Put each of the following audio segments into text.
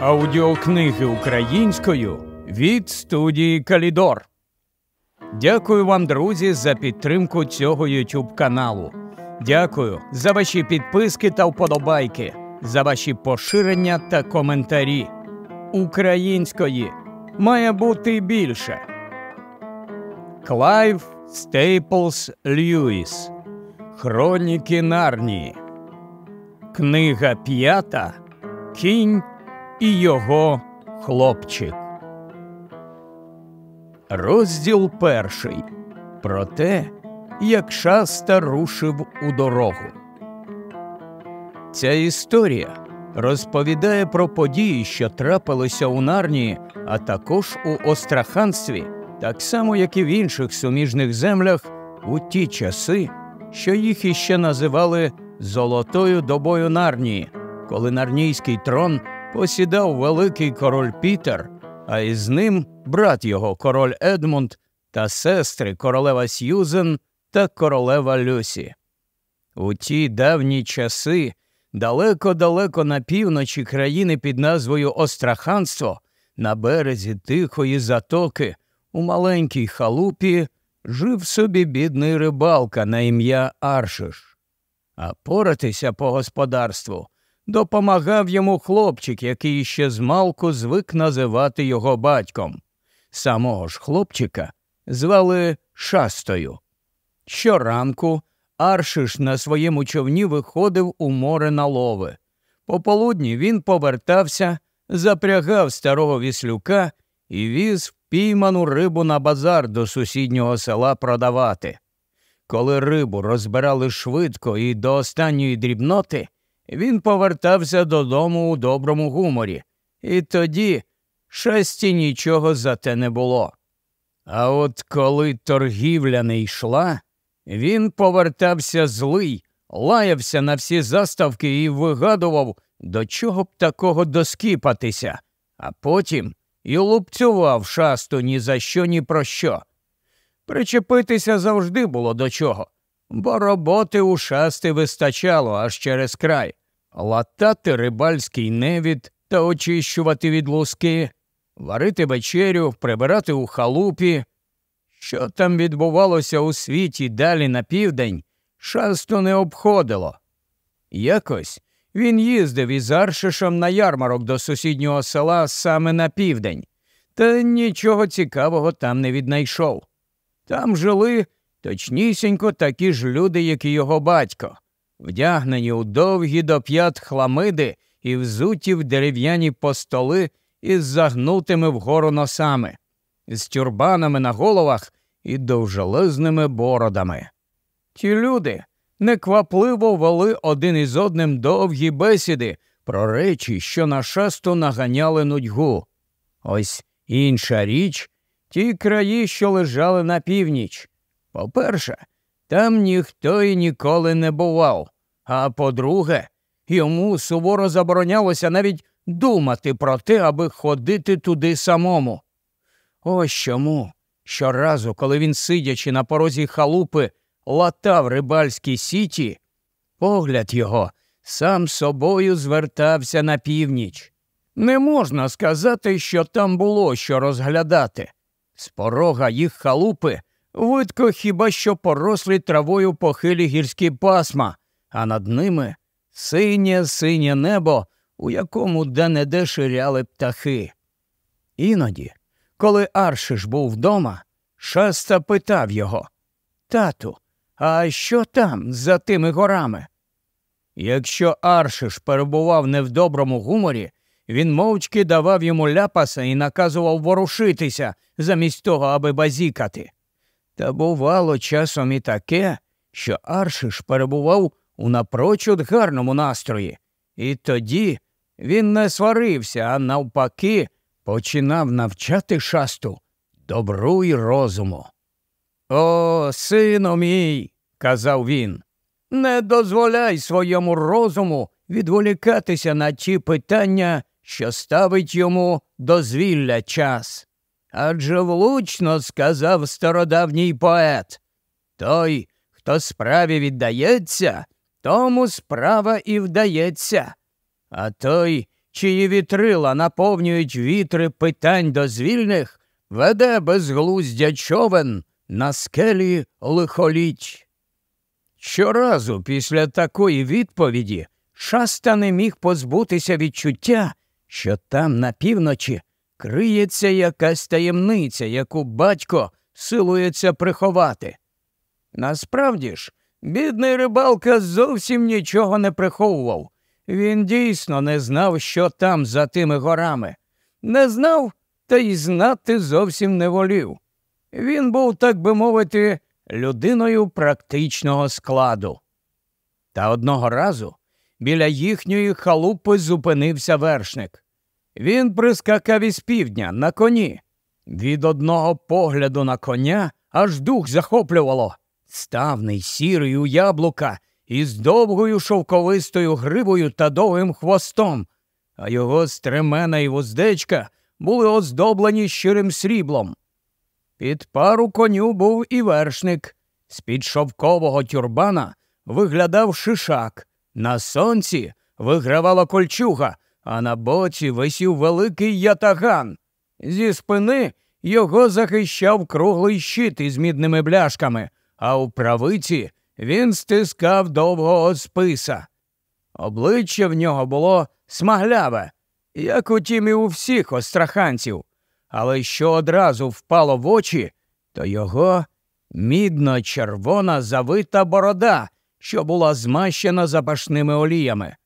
Аудіокниги українською від студії Калідор. Дякую вам, друзі, за підтримку цього YouTube каналу. Дякую за ваші підписки та вподобайки, за ваші поширення та коментарі. Української має бути більше. Клайв Стейплс Льюіс. Хроніки Нарнії. Книга п'ята. Кінь і його хлопчик. Розділ перший. Про те, як шаста рушив у дорогу. Ця історія розповідає про події, що трапилися у Нарнії, а також у Остраханстві, так само, як і в інших суміжних землях, у ті часи, що їх іще називали Золотою добою Нарнії, коли нарнійський трон посідав великий король Пітер, а із ним брат його король Едмунд та сестри королева Сьюзен та королева Люсі. У ті давні часи, далеко-далеко на півночі країни під назвою Остраханство, на березі тихої затоки, у маленькій халупі, жив собі бідний рибалка на ім'я Аршиш. А поратися по господарству допомагав йому хлопчик, який ще змалку звик називати його батьком. Самого ж хлопчика звали Шастою. Щоранку Аршиш на своєму човні виходив у море на лови. Пополудні він повертався, запрягав старого віслюка і віз впійману рибу на базар до сусіднього села продавати. Коли рибу розбирали швидко і до останньої дрібноти, він повертався додому у доброму гуморі, і тоді шесті нічого за те не було. А от коли торгівля не йшла, він повертався злий, лаявся на всі заставки і вигадував, до чого б такого доскіпатися, а потім і лупцював шасту ні за що, ні про що. Причепитися завжди було до чого, бо роботи у шасти вистачало аж через край латати рибальський невід та очищувати від луски, варити вечерю, прибирати у халупі. Що там відбувалося у світі далі на південь, шасту не обходило. Якось він їздив із Аршишем на ярмарок до сусіднього села саме на південь, та нічого цікавого там не віднайшов. Там жили точнісінько такі ж люди, як і його батько, вдягнені у довгі до п'ят хламиди і взуті в дерев'яні постоли із загнутими вгору носами, з тюрбанами на головах і довжелезними бородами. Ті люди неквапливо вели один із одним довгі бесіди про речі, що на шасту наганяли нудьгу. Ось інша річ ті краї, що лежали на північ. По-перше, там ніхто і ніколи не бував. А по-друге, йому суворо заборонялося навіть думати про те, аби ходити туди самому. Ось чому щоразу, коли він, сидячи на порозі халупи, латав рибальські сіті, погляд його сам собою звертався на північ. Не можна сказати, що там було що розглядати. З порога їх халупи видко хіба що порослі травою похилі гірські пасма, а над ними синє синє небо, у якому де-не-де ширяли птахи. Іноді, коли Аршиш був вдома, шаста питав його Тату, а що там за тими горами? Якщо Аршиш перебував не в доброму гуморі, він мовчки давав йому ляпаса і наказував ворушитися замість того, аби базікати. Та бувало часом і таке, що Аршиш перебував у напрочуд гарному настрої, і тоді він не сварився, а навпаки, починав навчати шасту добру й розуму. О, сину мій, казав він, не дозволяй своєму розуму відволікатися на ті питання, що ставить йому дозвілля час. Адже влучно сказав стародавній поет той, хто справі віддається, тому справа і вдається, а той, чиї вітрила наповнюють вітри питань дозвільних, веде безглуздя човен на скелі лихоліть. Щоразу після такої відповіді шаста не міг позбутися відчуття, що там на півночі криється якась таємниця, яку батько силується приховати. Насправді ж, бідний рибалка зовсім нічого не приховував. Він дійсно не знав, що там за тими горами. Не знав та й знати зовсім не волів. Він був, так би мовити, людиною практичного складу. Та одного разу біля їхньої халупи зупинився вершник. Він прискакав із півдня на коні. Від одного погляду на коня аж дух захоплювало. Ставний сірий у яблука із довгою шовковистою гривою та довгим хвостом, а його стремена і вуздечка були оздоблені щирим сріблом. Під пару коню був і вершник. З під шовкового тюрбана виглядав шишак. На сонці вигравала кольчуга, а на боці висів великий ятаган. Зі спини його захищав круглий щит із мідними бляшками, а у правиці він стискав довгого списа. Обличчя в нього було смагляве, як утім і у всіх остраханців, але що одразу впало в очі, то його мідно червона завита борода, що була змащена запашними оліями.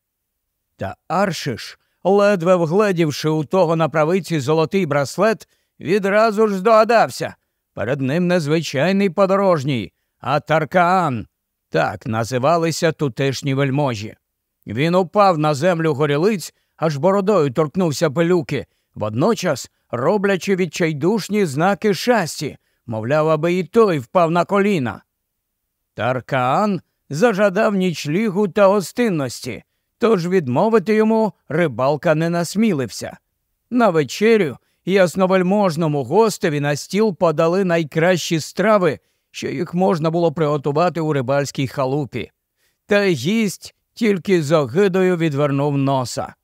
Та Аршиш, ледве вгледівши у того на правиці золотий браслет, відразу ж здогадався. Перед ним незвичайний подорожній, а Таркаан. Так називалися тутешні вельможі. Він упав на землю горілиць, аж бородою торкнувся пилюки, водночас роблячи відчайдушні знаки щасті, мовляв, аби і той впав на коліна. Таркаан зажадав нічлігу та гостинності, тож відмовити йому рибалка не насмілився. На вечерю ясновельможному гостеві на стіл подали найкращі страви, що їх можна було приготувати у рибальській халупі. Та гість тільки з огидою відвернув носа.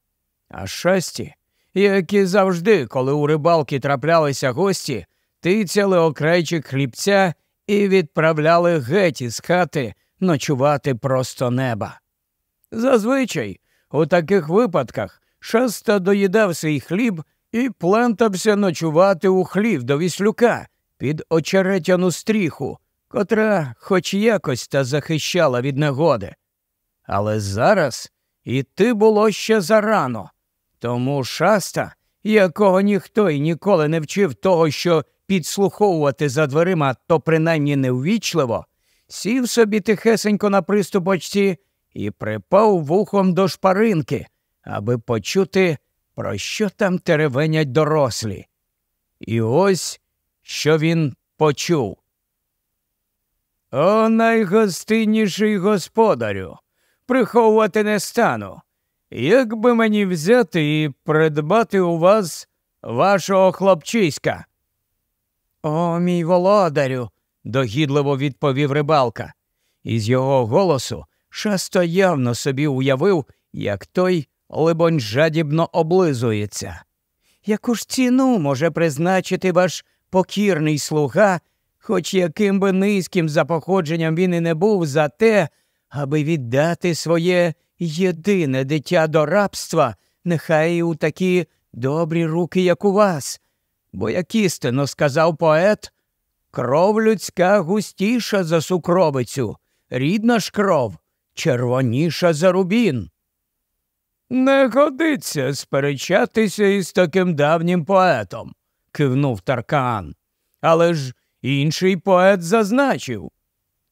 А щасті, як завжди, коли у рибалки траплялися гості, тицяли окрайчик хлібця і відправляли геть із хати ночувати просто неба. Зазвичай у таких випадках шаста доїдав свій хліб і плентався ночувати у хлів до віслюка під очеретяну стріху, котра хоч якось та захищала від негоди. Але зараз іти було ще зарано, тому шаста, якого ніхто й ніколи не вчив того, що підслуховувати за дверима то принаймні неввічливо, сів собі тихесенько на приступочці і припав вухом до шпаринки, аби почути, про що там теревенять дорослі. І ось що він почув. О, найгостинніший господарю, приховувати не стану. Як би мені взяти і придбати у вас вашого хлопчиська? О, мій володарю, догідливо відповів рибалка. Із його голосу шасто явно собі уявив, як той, либонь, жадібно облизується. Яку ж ціну може призначити ваш покірний слуга, хоч яким би низьким за походженням він і не був за те, аби віддати своє єдине дитя до рабства, нехай і у такі добрі руки, як у вас. Бо, як істинно сказав поет, кров людська густіша за сукровицю, рідна ж кров червоніша за рубін. Не годиться сперечатися із таким давнім поетом, кивнув Таркан. Але ж інший поет зазначив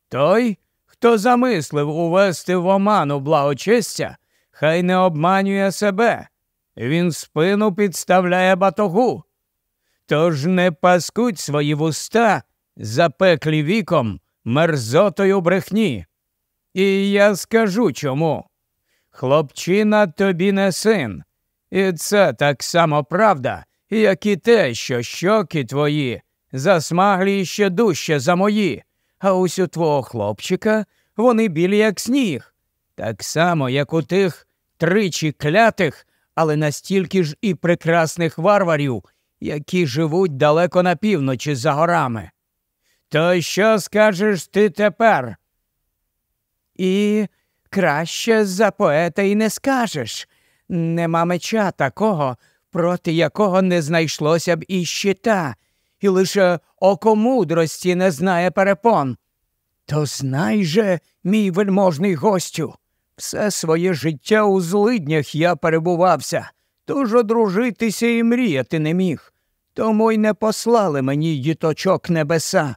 той, хто замислив увести в оману благочестя, хай не обманює себе. Він спину підставляє батогу. Тож не паскуть свої вуста запеклі віком мерзотою брехні. І я скажу чому. Хлопчина тобі не син, і це так само правда, як і те, що щоки твої засмаглі ще дужче за мої, а ось у твого хлопчика вони білі, як сніг, так само, як у тих тричі клятих але настільки ж і прекрасних варварів, які живуть далеко на півночі за горами. То що скажеш ти тепер? І краще за поета й не скажеш. Нема меча такого, проти якого не знайшлося б і щита, і лише око мудрості не знає перепон. То знай же, мій вельможний гостю, все своє життя у злиднях я перебувався, тож одружитися і мріяти не міг. Тому й не послали мені діточок небеса.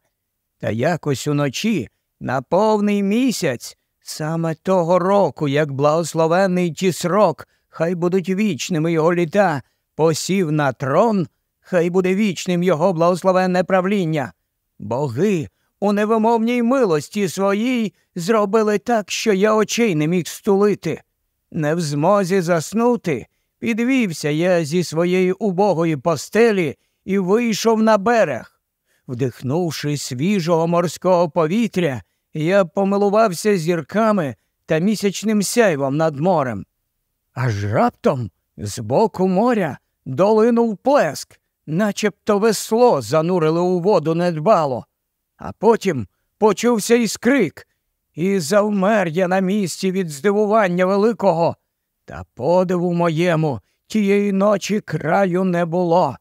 Та якось уночі, на повний місяць, саме того року, як благословений тісрок, хай будуть вічними його літа, посів на трон, хай буде вічним його благословенне правління. Боги у невимовній милості своїй зробили так, що я очей не міг стулити. Не в змозі заснути, підвівся я зі своєї убогої постелі і вийшов на берег. Вдихнувши свіжого морського повітря, я помилувався зірками та місячним сяйвом над морем. Аж раптом з боку моря долинув плеск, начебто весло занурили у воду недбало. А потім почувся і скрик, і завмер я на місці від здивування великого. Та подиву моєму тієї ночі краю не було,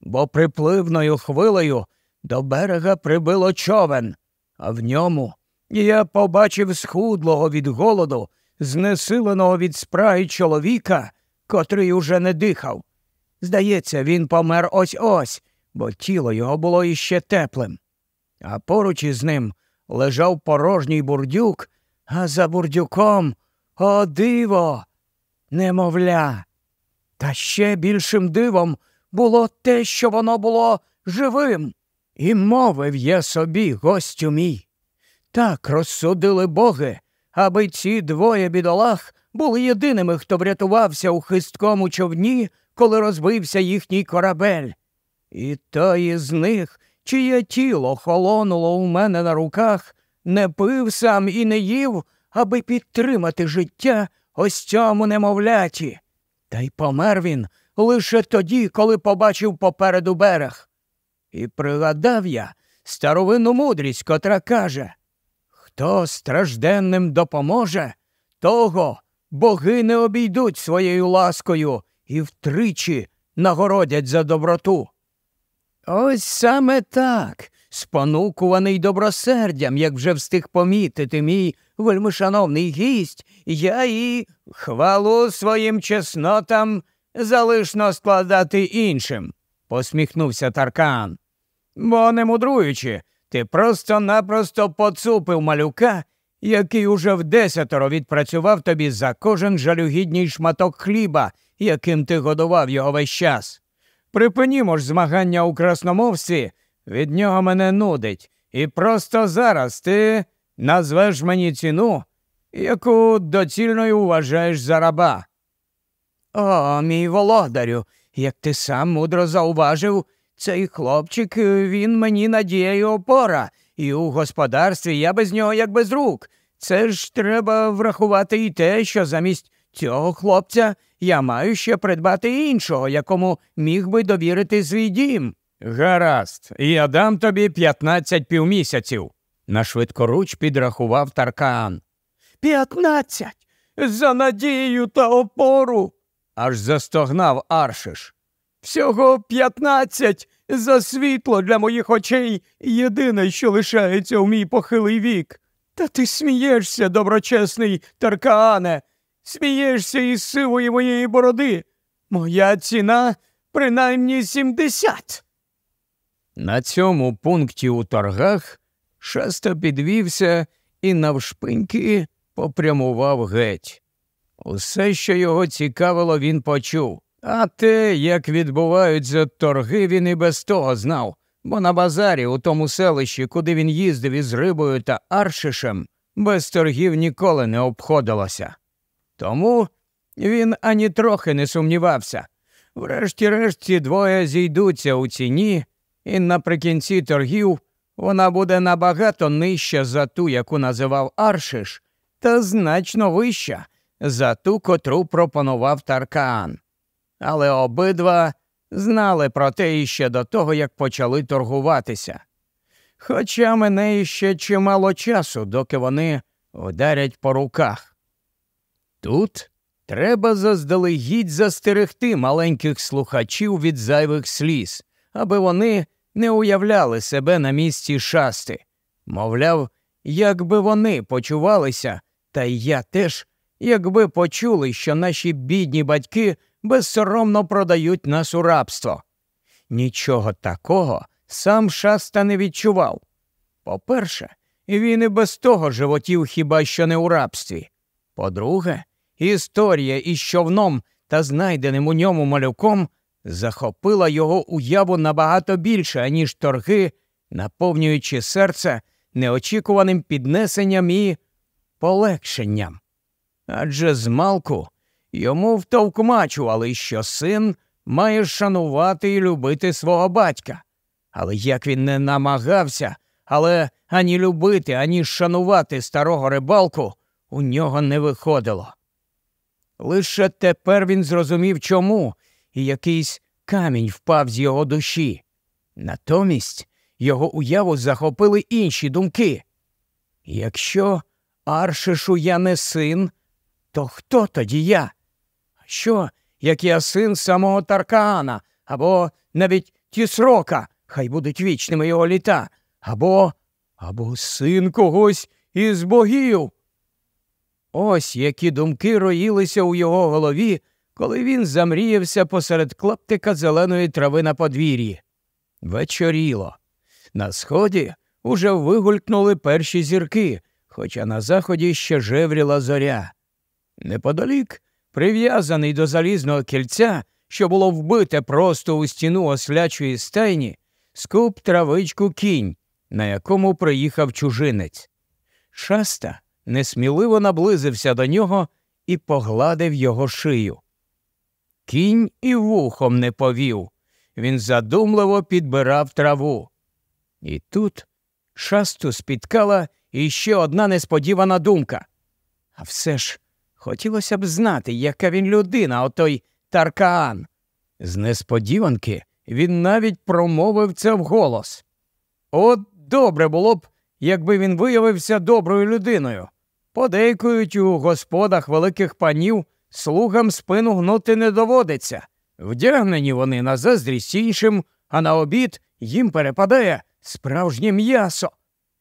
бо припливною хвилею до берега прибило човен, а в ньому я побачив схудлого від голоду, знесиленого від спраги чоловіка, котрий уже не дихав. Здається, він помер ось ось, бо тіло його було іще теплим а поруч із ним лежав порожній бурдюк, а за бурдюком о диво, немовля. Та ще більшим дивом було те, що воно було живим. І мовив я собі, гостю мій. Так розсудили боги, аби ці двоє бідолах були єдиними, хто врятувався у хисткому човні, коли розбився їхній корабель. І той із них чиє тіло холонуло у мене на руках, не пив сам і не їв, аби підтримати життя ось цьому немовляті. Та й помер він лише тоді, коли побачив попереду берег. І пригадав я старовинну мудрість, котра каже Хто стражденним допоможе, того боги не обійдуть своєю ласкою і втричі нагородять за доброту. Ось саме так, спонукуваний добросердям, як вже встиг помітити мій вельмишановний гість, я і хвалу своїм чеснотам залишно складати іншим, посміхнувся Таркан. Бо не мудруючи, ти просто-напросто поцупив малюка, який уже вдесятеро відпрацював тобі за кожен жалюгідній шматок хліба, яким ти годував його весь час. Припинімо ж змагання у красномовстві, від нього мене нудить, і просто зараз ти назвеш мені ціну, яку доцільною вважаєш за раба. О, мій володарю, як ти сам мудро зауважив, цей хлопчик він мені надія й опора, і у господарстві я без нього як без рук. Це ж треба врахувати і те, що замість цього хлопця я маю ще придбати іншого, якому міг би довірити свій дім. Гаразд, я дам тобі п'ятнадцять півмісяців. На швидкоруч підрахував Таркан. П'ятнадцять. За надію та опору. аж застогнав Аршиш. Всього п'ятнадцять за світло для моїх очей єдине, що лишається у мій похилий вік. Та ти смієшся, доброчесний Таркаане смієшся із сивої моєї бороди. Моя ціна принаймні сімдесят. На цьому пункті у торгах шаста підвівся і навшпиньки попрямував геть. Усе, що його цікавило, він почув. А те, як відбуваються торги, він і без того знав, бо на базарі, у тому селищі, куди він їздив із рибою та аршишем, без торгів ніколи не обходилося. Тому він ані трохи не сумнівався. Врешті-решт двоє зійдуться у ціні, і наприкінці торгів вона буде набагато нижча за ту, яку називав Аршиш, та значно вища за ту, котру пропонував Таркаан. Але обидва знали про те іще до того, як почали торгуватися. Хоча мене іще чимало часу, доки вони вдарять по руках. Тут треба заздалегідь застерегти маленьких слухачів від зайвих сліз, аби вони не уявляли себе на місці шасти. Мовляв, якби вони почувалися, та й я теж, якби почули, що наші бідні батьки безсоромно продають нас у рабство. Нічого такого сам шаста не відчував. По-перше, він і без того животів хіба що не у рабстві. По-друге, історія із човном та знайденим у ньому малюком захопила його уяву набагато більше, аніж торги, наповнюючи серце неочікуваним піднесенням і полегшенням. Адже змалку йому втовкмачували, що син має шанувати і любити свого батька. Але як він не намагався, але ані любити, ані шанувати старого рибалку у нього не виходило. Лише тепер він зрозумів, чому, і якийсь камінь впав з його душі. Натомість його уяву захопили інші думки. Якщо Аршишу я не син, то хто тоді я? Що, як я син самого Таркаана, або навіть Тісрока, хай будуть вічними його літа, або або син когось із богів? Ось які думки роїлися у його голові, коли він замріявся посеред клаптика зеленої трави на подвір'ї. Вечоріло. На сході уже вигулькнули перші зірки, хоча на заході ще жевріла зоря. Неподалік, прив'язаний до залізного кільця, що було вбите просто у стіну ослячої стайні, скуп травичку кінь, на якому приїхав чужинець. Шаста несміливо наблизився до нього і погладив його шию. Кінь і вухом не повів. Він задумливо підбирав траву. І тут шасту спіткала іще одна несподівана думка. А все ж хотілося б знати, яка він людина, отой Таркаан. З несподіванки він навіть промовив це вголос. От добре було б, якби він виявився доброю людиною. Подейкують у господах великих панів слугам спину гнути не доводиться. Вдягнені вони на заздрість іншим, а на обід їм перепадає справжнє м'ясо.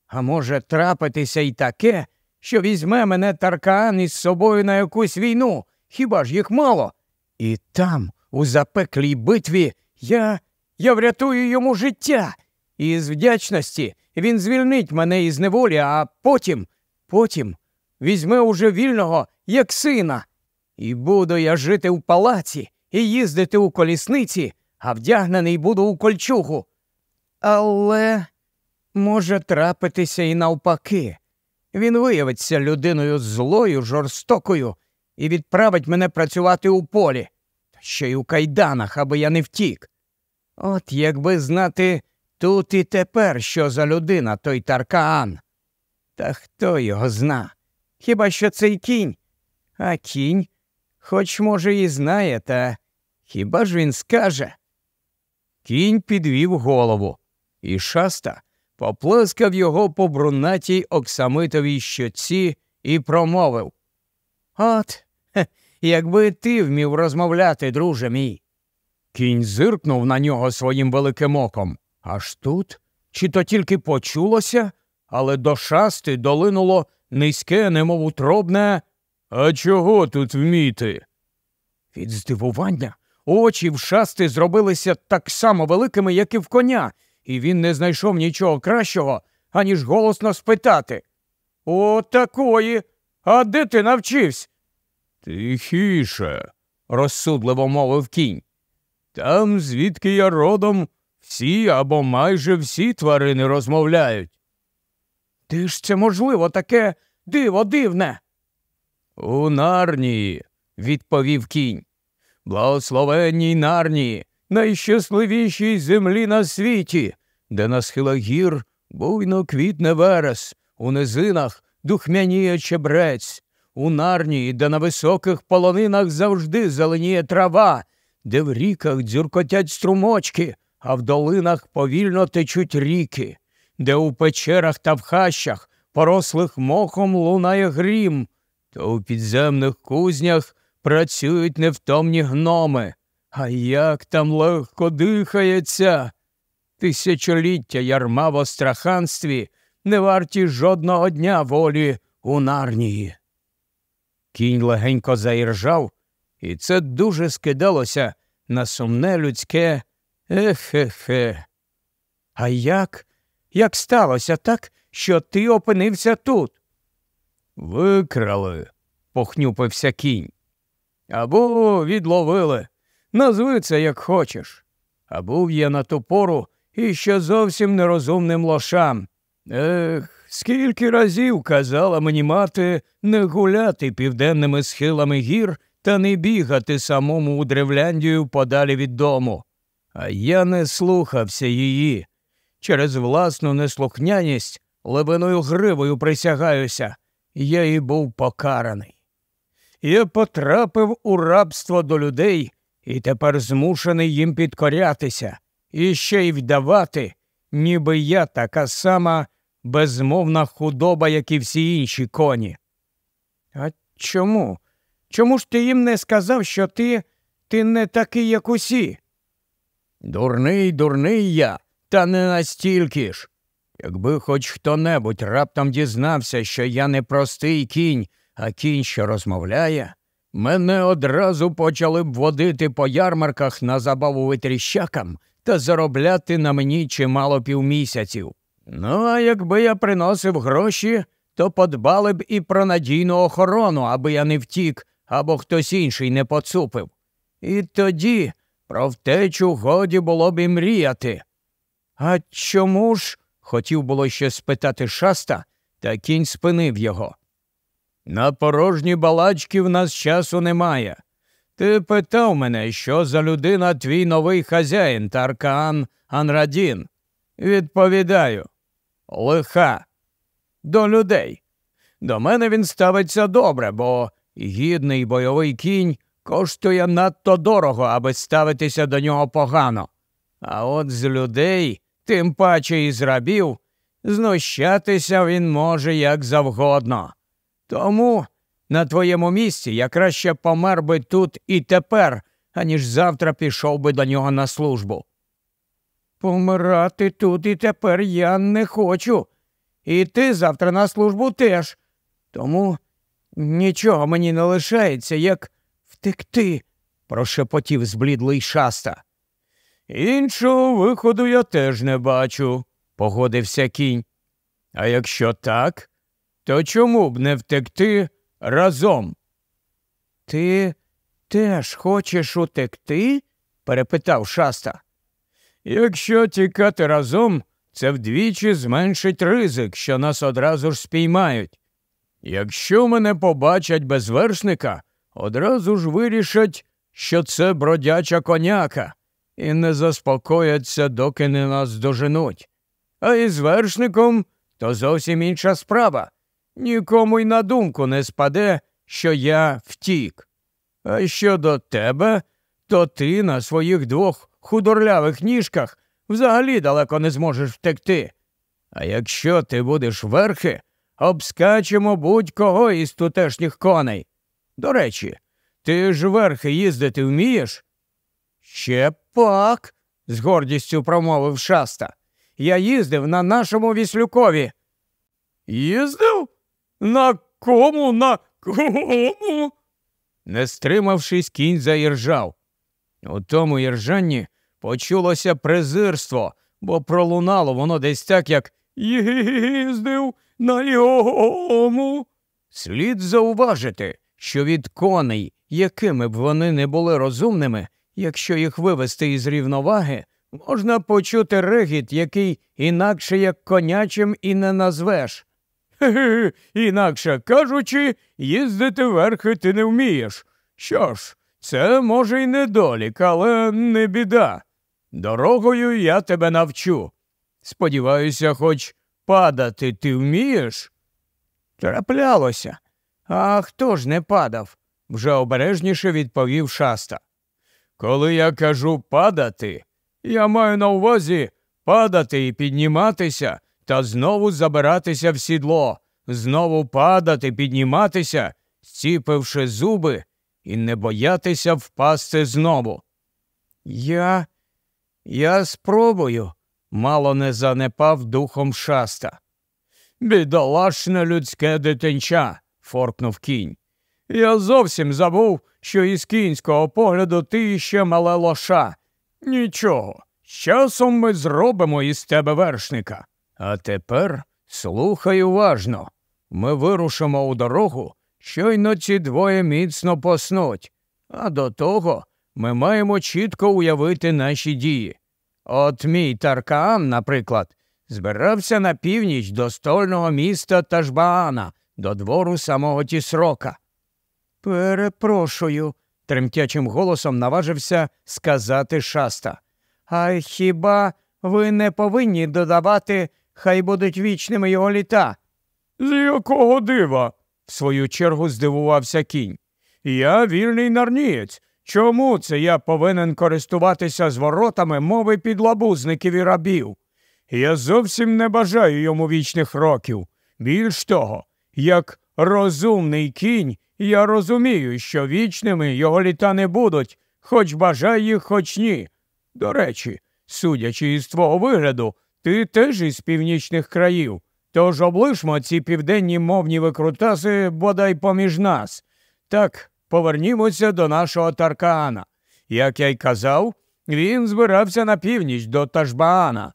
А може трапитися й таке, що візьме мене Таркаан із собою на якусь війну, хіба ж їх мало? І там, у запеклій битві, я я врятую йому життя, і з вдячності він звільнить мене із неволі, а потім, потім візьме уже вільного, як сина. І буду я жити в палаці і їздити у колісниці, а вдягнений буду у кольчугу. Але може трапитися і навпаки. Він виявиться людиною злою, жорстокою і відправить мене працювати у полі, та ще й у кайданах, аби я не втік. От якби знати тут і тепер, що за людина той Таркаан. Та хто його зна? Хіба що цей кінь? А кінь, хоч, може, і знає, та хіба ж він скаже? Кінь підвів голову, і шаста поплескав його по брунатій оксамитовій щоці і промовив От, якби ти вмів розмовляти, друже мій. Кінь зиркнув на нього своїм великим оком. Аж тут, чи то тільки почулося, але до шасти долинуло низьке, немов утробне. А чого тут вміти? Від здивування очі в шасти зробилися так само великими, як і в коня, і він не знайшов нічого кращого, аніж голосно спитати. О, такої. А де ти навчився? Тихіше, розсудливо мовив кінь. Там, звідки я родом, всі або майже всі тварини розмовляють. Ти ж це можливо таке диво дивне. У нарнії, відповів кінь. Благословенній нарнії, найщасливішій землі на світі, де на схилах гір буйно квітне верес, у низинах духмяніє чебрець, у нарнії, де на високих полонинах завжди зеленіє трава, де в ріках дзюркотять струмочки, а в долинах повільно течуть ріки, де у печерах та в хащах, порослих мохом лунає грім, то у підземних кузнях працюють невтомні гноми. А як там легко дихається. Тисячоліття ярма в остраханстві не варті жодного дня волі у нарнії. Кінь легенько заіржав, і це дуже скидалося на сумне людське ехе-хе. А як? Як сталося так, що ти опинився тут? Викрали, похнюпився кінь. Або відловили. Назви це як хочеш. А був я на ту пору іще зовсім нерозумним лошам. Ех, скільки разів казала мені мати не гуляти південними схилами гір та не бігати самому у Древляндію подалі від дому. А я не слухався її. Через власну неслухняність лебеною гривою присягаюся, я і був покараний. Я потрапив у рабство до людей і тепер змушений їм підкорятися і ще й вдавати, ніби я така сама безмовна худоба, як і всі інші коні. А чому? Чому ж ти їм не сказав, що ти ти не такий, як усі? Дурний, дурний я, та не настільки ж. Якби хоч хто небудь раптом дізнався, що я не простий кінь, а кінь, що розмовляє, мене одразу почали б водити по ярмарках на забаву витріщакам та заробляти на мені чимало півмісяців. Ну, а якби я приносив гроші, то подбали б і про надійну охорону, аби я не втік або хтось інший не поцупив. І тоді про втечу годі було б і мріяти. А чому ж? хотів було ще спитати шаста, та кінь спинив його. На порожні балачки в нас часу немає. Ти питав мене, що за людина твій новий хазяїн Таркаан Анрадін. Відповідаю, лиха. До людей. До мене він ставиться добре, бо гідний бойовий кінь коштує надто дорого, аби ставитися до нього погано. А от з людей, тим паче із рабів, знущатися він може як завгодно. Тому на твоєму місці я краще помер би тут і тепер, аніж завтра пішов би до нього на службу. Помирати тут і тепер я не хочу. І ти завтра на службу теж. Тому нічого мені не лишається, як втекти, прошепотів зблідлий шаста. Іншого виходу я теж не бачу, погодився кінь. А якщо так, то чому б не втекти разом? Ти теж хочеш утекти? перепитав шаста. Якщо тікати разом, це вдвічі зменшить ризик, що нас одразу ж спіймають. Якщо мене побачать без вершника, одразу ж вирішать, що це бродяча коняка, і не заспокояться, доки не нас доженуть. А із вершником то зовсім інша справа. Нікому й на думку не спаде, що я втік. А щодо тебе, то ти на своїх двох худорлявих ніжках взагалі далеко не зможеш втекти. А якщо ти будеш верхи, обскачемо будь-кого із тутешніх коней. До речі, ти ж верхи їздити вмієш? Ще пак, з гордістю промовив шаста. Я їздив на нашому віслюкові. Їздив? На кому? На кому? Не стримавшись, кінь заіржав. У тому іржанні почулося презирство, бо пролунало воно десь так, як їздив на йому. Слід зауважити, що від коней, якими б вони не були розумними, якщо їх вивести із рівноваги, можна почути регіт, який інакше як конячим і не назвеш. Інакше кажучи, їздити верхи ти не вмієш. Що ж, це може й недолік, але не біда. Дорогою я тебе навчу. Сподіваюся, хоч падати ти вмієш? Траплялося. А хто ж не падав? вже обережніше відповів шаста. Коли я кажу падати, я маю на увазі падати і підніматися та знову забиратися в сідло, знову падати, підніматися, зціпивши зуби і не боятися впасти знову. Я. Я спробую, мало не занепав духом шаста. Бідолашне людське дитинча, форкнув кінь. Я зовсім забув, що із кінського погляду ти ще мале лоша. Нічого, з часом ми зробимо із тебе вершника. А тепер слухай уважно. Ми вирушимо у дорогу, щойно ці двоє міцно поснуть, а до того ми маємо чітко уявити наші дії. От мій Таркаан, наприклад, збирався на північ до стольного міста Тажбаана, до двору самого Тісрока. Перепрошую, тремтячим голосом наважився сказати шаста. А хіба ви не повинні додавати, хай будуть вічними його літа? З якого дива? в свою чергу здивувався кінь. Я вільний нарнієць. Чому це я повинен користуватися зворотами мови підлабузників і рабів? Я зовсім не бажаю йому вічних років. Більш того, як розумний кінь, я розумію, що вічними його літа не будуть, хоч бажай їх, хоч ні. До речі, судячи із твого вигляду, ти теж із північних країв. Тож облишмо ці південні мовні викрутаси бодай поміж нас. Так, повернімося до нашого Таркаана. Як я й казав, він збирався на північ до Ташбаана.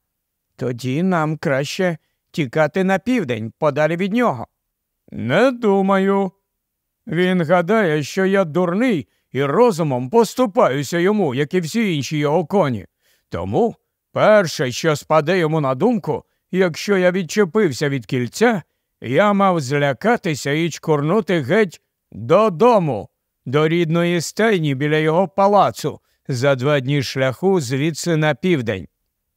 Тоді нам краще тікати на південь, подалі від нього. Не думаю. Він гадає, що я дурний і розумом поступаюся йому, як і всі інші його коні. Тому перше, що спаде йому на думку, якщо я відчепився від кільця, я мав злякатися і чкурнути геть додому, до рідної стайні біля його палацу, за два дні шляху звідси на південь.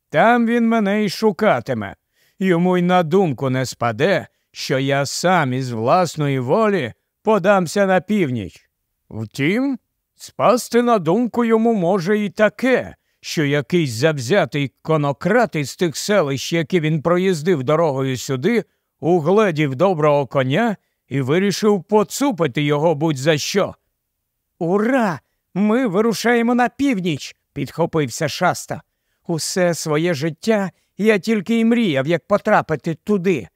Там він мене й шукатиме. Йому й на думку не спаде, що я сам із власної волі подамся на північ. Втім, спасти на думку йому може і таке, що якийсь завзятий конократ із тих селищ, які він проїздив дорогою сюди, угледів доброго коня і вирішив поцупити його будь за що. Ура! Ми вирушаємо на північ, підхопився шаста. Усе своє життя я тільки й мріяв, як потрапити туди.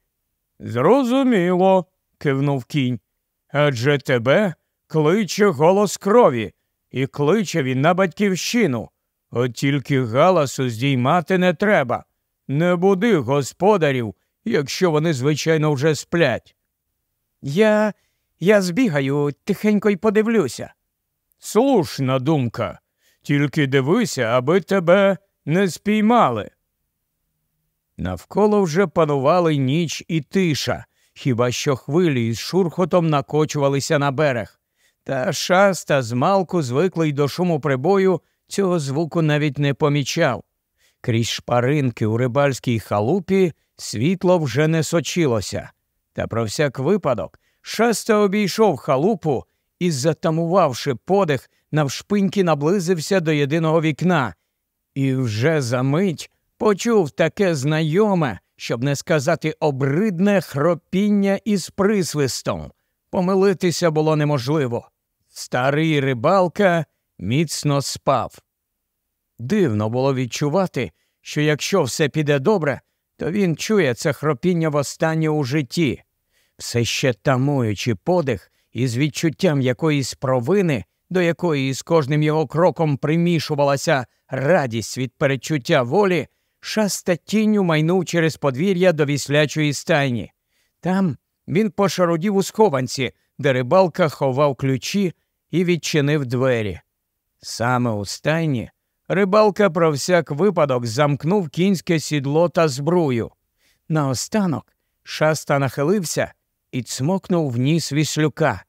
Зрозуміло, кивнув кінь. Адже тебе кличе голос крові, і кличе він на батьківщину. От тільки галасу здіймати не треба. Не буди господарів, якщо вони, звичайно, вже сплять. Я я збігаю, тихенько й подивлюся. Слушна думка. Тільки дивися, аби тебе не спіймали. Навколо вже панували ніч і тиша, хіба що хвилі із шурхотом накочувалися на берег. Та шаста з малку, звиклий до шуму прибою, цього звуку навіть не помічав. Крізь шпаринки у рибальській халупі світло вже не сочилося. Та про всяк випадок шаста обійшов халупу і, затамувавши подих, навшпиньки наблизився до єдиного вікна, і вже за мить почув таке знайоме, щоб не сказати обридне хропіння із присвистом. Помилитися було неможливо. Старий рибалка міцно спав. Дивно було відчувати, що якщо все піде добре, то він чує це хропіння востаннє у житті, все ще тамуючи подих із відчуттям якоїсь провини, до якої з кожним його кроком примішувалася радість від перечуття волі, шаста тінню майнув через подвір'я до віслячої стайні. Там він пошародів у схованці, де рибалка ховав ключі і відчинив двері. Саме у стайні рибалка про всяк випадок замкнув кінське сідло та збрую. Наостанок шаста нахилився і цмокнув в ніс віслюка.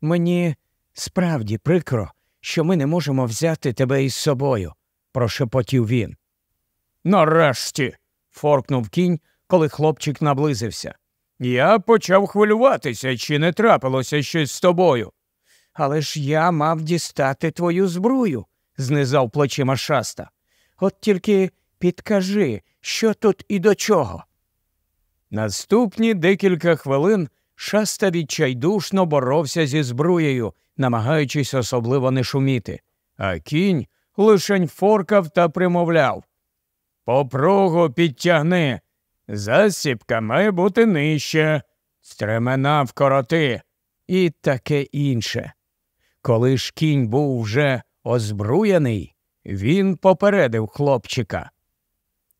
Мені справді прикро, що ми не можемо взяти тебе із собою, прошепотів він. Нарешті. форкнув кінь, коли хлопчик наблизився. Я почав хвилюватися, чи не трапилося щось з тобою. Але ж я мав дістати твою збрую, знизав плечима шаста. От тільки підкажи, що тут і до чого. Наступні декілька хвилин шаста відчайдушно боровся зі збруєю, намагаючись особливо не шуміти, а кінь лишень форкав та примовляв Попругу підтягни, засібка має бути нижче, стремена вкороти і таке інше. Коли ж кінь був вже озбруєний, він попередив хлопчика.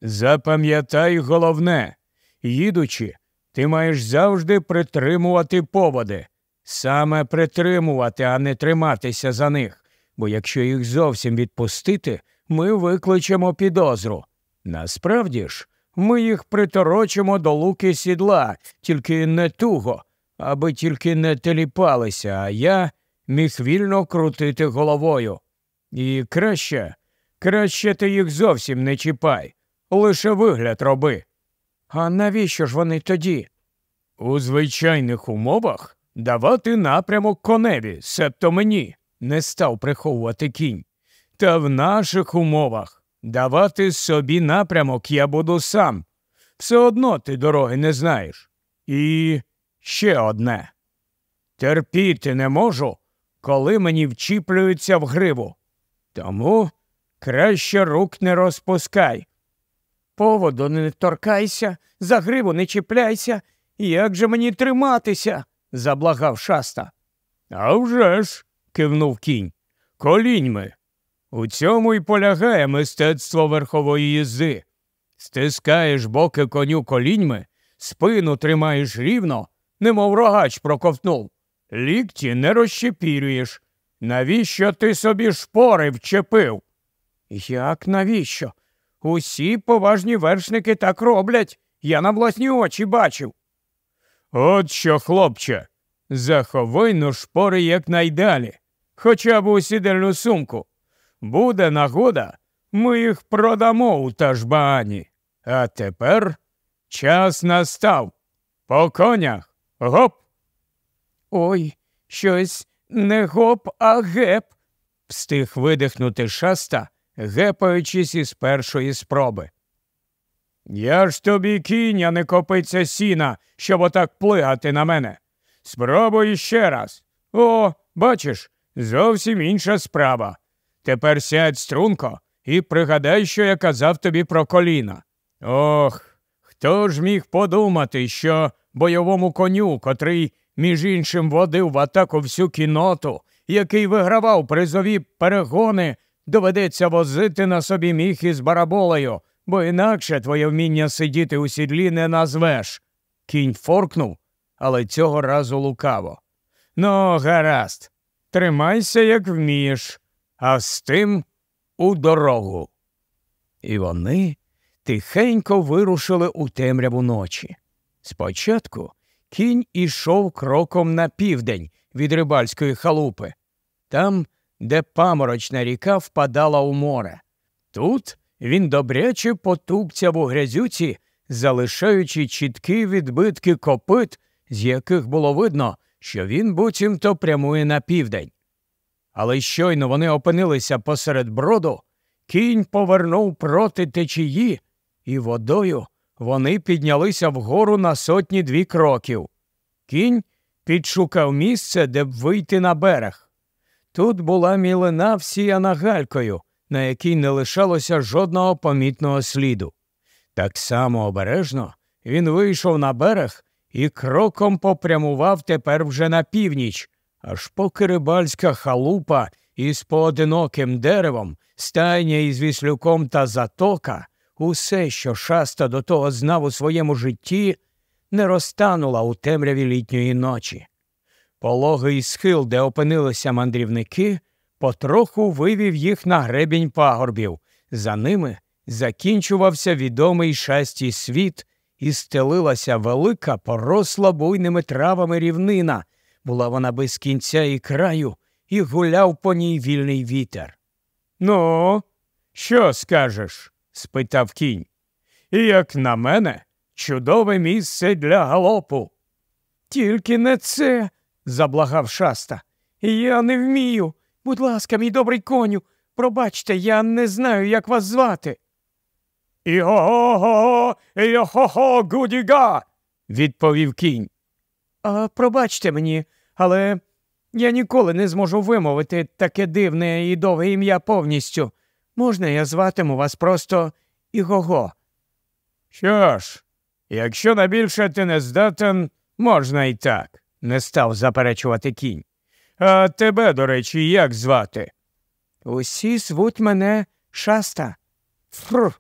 Запам'ятай головне, їдучи, ти маєш завжди притримувати поводи, саме притримувати, а не триматися за них, бо якщо їх зовсім відпустити, ми викличемо підозру. Насправді ж, ми їх приторочимо до луки сідла, тільки не туго, аби тільки не теліпалися, а я міг вільно крутити головою. І краще, краще ти їх зовсім не чіпай, лише вигляд роби. А навіщо ж вони тоді? У звичайних умовах давати напрямок коневі, себто мені, не став приховувати кінь. Та в наших умовах давати собі напрямок я буду сам. Все одно ти дороги не знаєш. І ще одне. Терпіти не можу, коли мені вчіплюються в гриву. Тому краще рук не розпускай. Поводу не торкайся, за гриву не чіпляйся. Як же мені триматися? заблагав шаста. «А вже ж!» – кивнув кінь. Коліньми. У цьому й полягає мистецтво верхової їзди. Стискаєш боки коню коліньми, спину тримаєш рівно, немов рогач проковтнув. Лікті не розщепірюєш. Навіщо ти собі шпори вчепив? Як навіщо? Усі поважні вершники так роблять. Я на власні очі бачив. От що, хлопче, заховай ну шпори якнайдалі, хоча б у сідельну сумку. Буде нагода, ми їх продамо у Тажбаані. А тепер час настав. По конях. Гоп. Ой, щось не гоп, а геп, встиг видихнути шаста, гепаючись із першої спроби. Я ж тобі кінь, а не копиця сіна, щоб отак плигати на мене. Спробуй ще раз. О, бачиш, зовсім інша справа. Тепер сядь струнко і пригадай, що я казав тобі про коліна. Ох, хто ж міг подумати, що бойовому коню, котрий, між іншим, водив в атаку всю кіноту, який вигравав призові перегони, доведеться возити на собі міг із бараболею, бо інакше твоє вміння сидіти у сідлі не назвеш. Кінь форкнув, але цього разу лукаво. Ну, гаразд, тримайся, як вмієш, а з тим у дорогу. І вони тихенько вирушили у темряву ночі. Спочатку кінь ішов кроком на південь від рибальської халупи, там, де паморочна ріка впадала у море. Тут він добряче потупцяв у грязюці, залишаючи чіткі відбитки копит, з яких було видно, що він буцімто прямує на південь. Але щойно вони опинилися посеред броду, кінь повернув проти течії, і водою вони піднялися вгору на сотні дві кроків. Кінь підшукав місце, де б вийти на берег. Тут була мілина всіяна галькою, на якій не лишалося жодного помітного сліду. Так само обережно він вийшов на берег і кроком попрямував тепер вже на північ, аж поки рибальська халупа із поодиноким деревом, стайня із віслюком та затока, усе, що шаста до того знав у своєму житті, не розтанула у темряві літньої ночі. Пологий схил, де опинилися мандрівники, потроху вивів їх на гребінь пагорбів. За ними закінчувався відомий шастій світ і стелилася велика, поросла буйними травами рівнина. Була вона без кінця і краю, і гуляв по ній вільний вітер. Ну, що скажеш? Спитав кінь. І як на мене, чудове місце для галопу. Тільки не це, заблагав шаста. Я не вмію. Будь ласка, мій добрий коню, пробачте, я не знаю, як вас звати. Іго-го, йо-хо-хо, гудіга, відповів кінь. А Пробачте мені, але я ніколи не зможу вимовити таке дивне і довге ім'я повністю. Можна я зватиму вас просто Іго-го?» Що ж, якщо на більше ти не здатен, можна і так, не став заперечувати кінь. А тебе, до речі, як звати? Усі звуть мене шаста. Фр.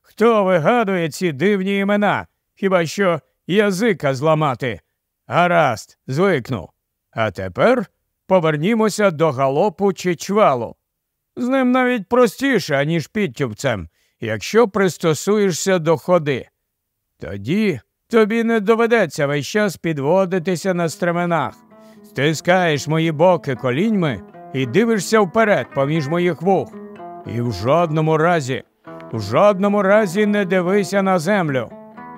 Хто вигадує ці дивні імена? Хіба що язика зламати? Гаразд, звикну. А тепер повернімося до галопу чи чвалу. З ним навіть простіше, аніж підтюбцем, якщо пристосуєшся до ходи. Тоді тобі не доведеться весь час підводитися на стременах. Стискаєш мої боки коліньми і дивишся вперед поміж моїх вух. І в жодному разі, в жодному разі не дивися на землю.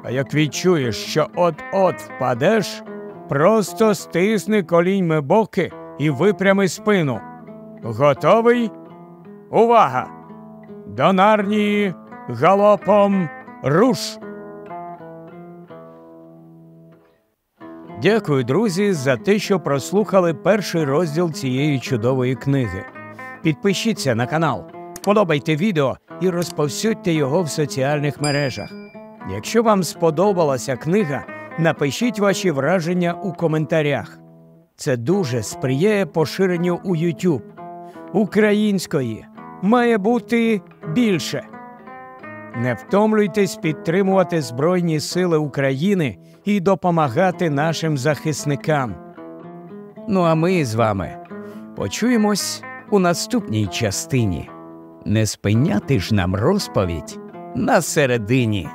А як відчуєш, що от-от впадеш, просто стисни коліньми боки і випрями спину. Готовий? Увага! До нарнії галопом руш! Дякую, друзі, за те, що прослухали перший розділ цієї чудової книги. Підпишіться на канал, подобайте відео і розповсюдьте його в соціальних мережах. Якщо вам сподобалася книга, напишіть ваші враження у коментарях. Це дуже сприяє поширенню у YouTube. Української має бути більше. Не втомлюйтесь підтримувати Збройні Сили України і допомагати нашим захисникам. Ну а ми з вами почуємось у наступній частині. Не спиняти ж нам розповідь на середині.